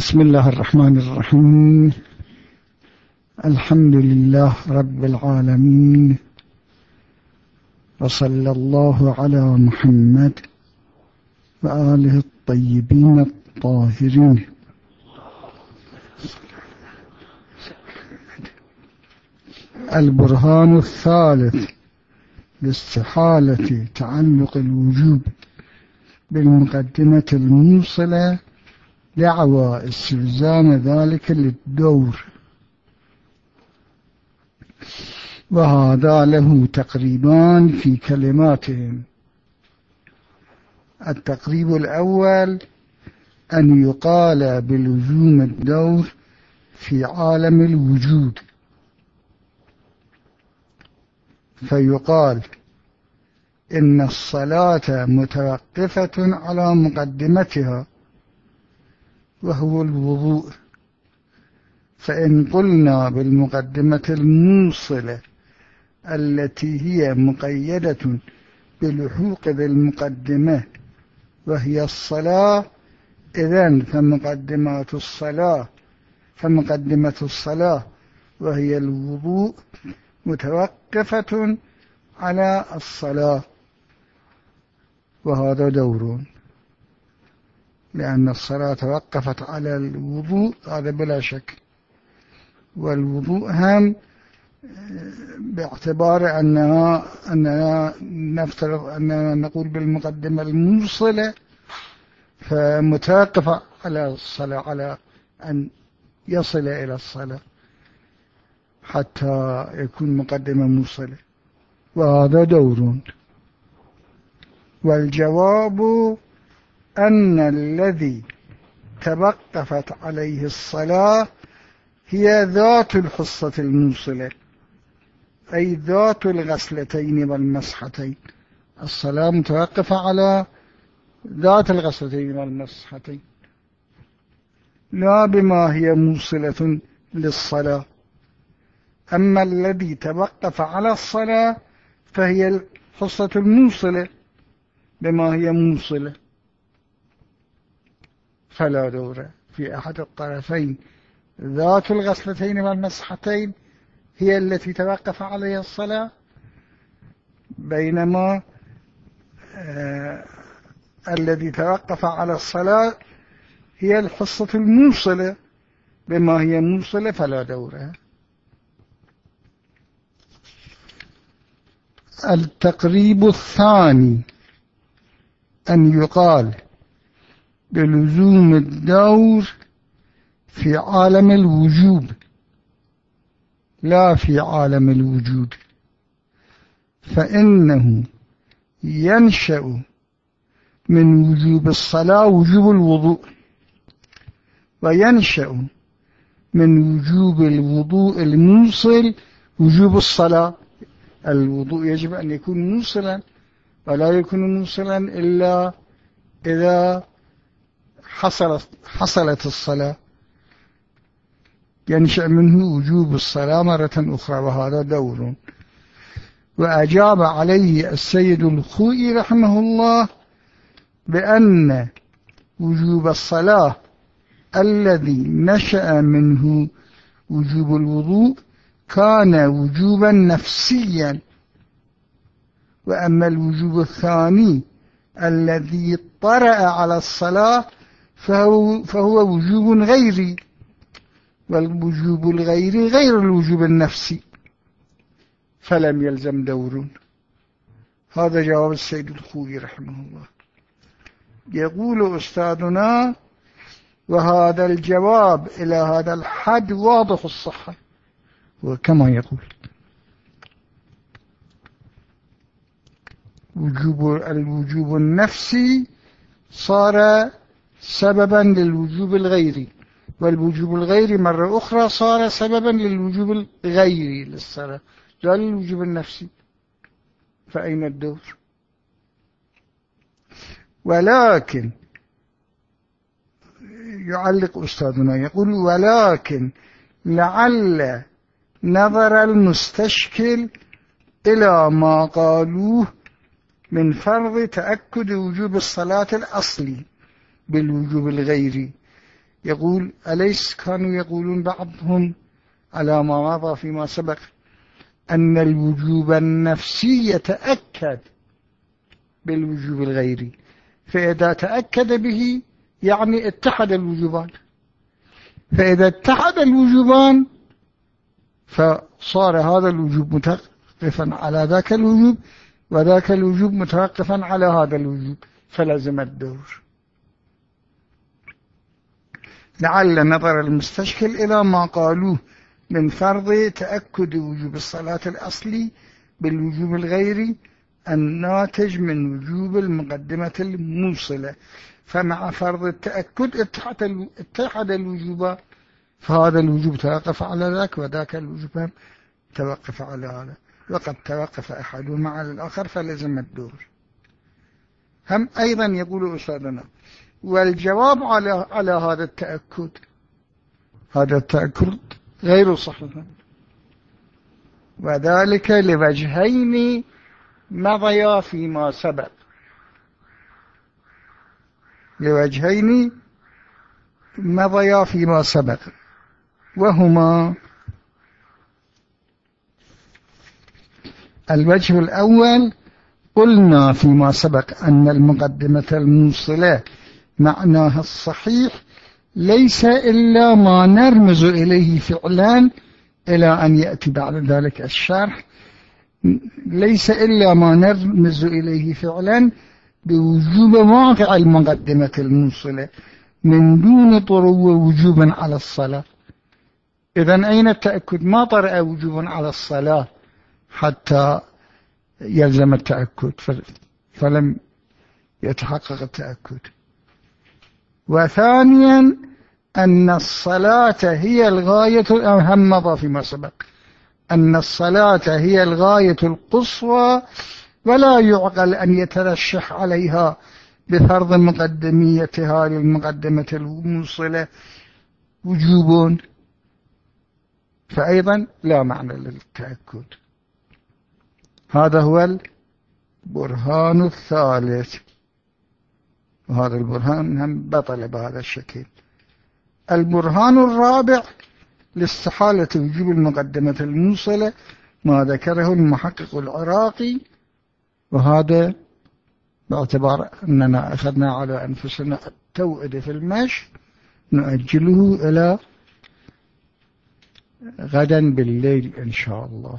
بسم الله الرحمن الرحيم. الحمد لله رب العالمين. وصلى الله على محمد وآله الطيبين الطاهرين. البرهان الثالث لاستحالة تعلق الوجوب بالمقدمة الموصلة دعوى استلزام ذلك للدور. وهذا له تقريبان في كلماتهم. التقريب الأول أن يقال بلزوم الدور في عالم الوجود. فيقال إن الصلاة متوقفة على مقدمتها. وهو الوضوء. فإن قلنا بالمقدمة الموصلة التي هي مقيدة بلحوق بالمقدمة وهي الصلاة إذن فمقدمات الصلاة فمقدمة الصلاة وهي الوضوء متوقفة على الصلاة. وهذا دور لأن الصلاة توقفت على الوضوء هذا بلا شك. والوضوء هم باعتبار أنها أننا نفترض أننا نقول بالمقدمة الموصلة فمتوقفة على الصلاة على أن يصل إلى الصلاة حتى يكون مقدمة موصلة. وهذا دور. والجواب أن الذي توقفت عليه الصلاة هي ذات الحصة الموصلة أي ذات الغسلتين والمسحتين. الصلاة متوقفة على ذات الغسلتين والمسحتين لا بما هي موصلة للصلاة. أما الذي توقف على الصلاة فهي الحصة الموصلة بما هي موصلة. فلا دور في أحد الطرفين. ذات الغسلتين والمسحتين هي التي توقف عليها الصلاة بينما آه الذي توقف على الصلاة هي الحصة الموصلة. بما هي موصلة فلا دورها التقريب الثاني أن يقال بلزوم الدور في عالم الوجوب. لا في عالم الوجود. فإنه ينشأ من وجوب الصلاة وجوب الوضوء. وينشأ من وجوب الوضوء الموصل وجوب الصلاة. الوضوء يجب أن يكون موصلا ولا يكون موصلا إلا إذا حصلت, حصلت الصلاة. ينشأ منه وجوب الصلاة مرة أخرى وهذا دور. وأجاب عليه السيد الخوئي رحمه الله بأن وجوب الصلاة الذي نشأ منه وجوب الوضوء كان وجوبا نفسيا. وأما الوجوب الثاني الذي طرأ على الصلاة فهو, فهو وجوب غيري والوجوب الغيري غير الوجوب النفسي. فلم يلزم دور. هذا جواب السيد الخوي رحمه الله. يقول أستاذنا وهذا الجواب إلى هذا الحد واضح الصحة. وكما يقول وجوب الوجوب النفسي صار سببا للوجوب الغيري والوجوب الغيري مرة أخرى صار سببا للوجوب الغيري للصلاة. لا للوجوب النفسي. فأين الدور؟ ولكن يعلق أستاذنا يقول ولكن لعل نظر المستشكل إلى ما قالوه من فرض تأكد وجوب الصلاة الأصلي. بالوجوب الغيري يقول أليس كانوا يقولون بعضهم على ما مضى فيما سبق أن الوجوب النفسي يتأكد بالوجوب الغيري فإذا تأكد به يعني اتحد الوجوبان. فإذا اتحد الوجوبان فصار هذا الوجوب متوقفا على ذاك الوجوب وذاك الوجوب متوقفا على هذا الوجوب فلزم الدور. لعل نظر المستشكل إلى ما قالوه من فرض تأكد وجوب الصلاة الأصلي بالوجوب الغيري الناتج من وجوب المقدمة الموصلة. فمع فرض التأكد اتحد الوجوب فهذا الوجوب توقف على ذاك وذاك الوجوب توقف على هذا. وقد توقف أحدهما على الآخر فلزم الدور. هم أيضا يقول أستاذنا والجواب على على هذا التأكد. هذا التأكد غير صحيح. وذلك لوجهين مضيا فيما سبق. لوجهين مضيا فيما سبق. وهما الوجه الأول قلنا فيما سبق أن المقدمة الموصلة معناها الصحيح ليس إلا ما نرمز إليه فعلا إلى أن يأتي بعد ذلك الشرح. ليس إلا ما نرمز إليه فعلا بوجوب واقع المقدمة الموصلة من دون طرو وجوبا على الصلاة. إذا أين التأكد؟ ما طرأ وجوبا على الصلاة حتى يلزم التأكد؟ فلم يتحقق التأكد. وثانيا أن الصلاة هي الغاية الأهم مضى فيما سبق. أن الصلاة هي الغاية القصوى ولا يعقل أن يترشح عليها بفرض مقدميتها للمقدمة الموصلة. وجوب فأيضا لا معنى للتأكد. هذا هو البرهان الثالث. وهذا البرهان هم بطل بهذا الشكل. البرهان الرابع لاستحالة وجوب المقدمة الموصلة ما ذكره المحقق العراقي وهذا باعتبار أننا أخذنا على أنفسنا التوعد في المشي نؤجله إلى غدا بالليل إن شاء الله.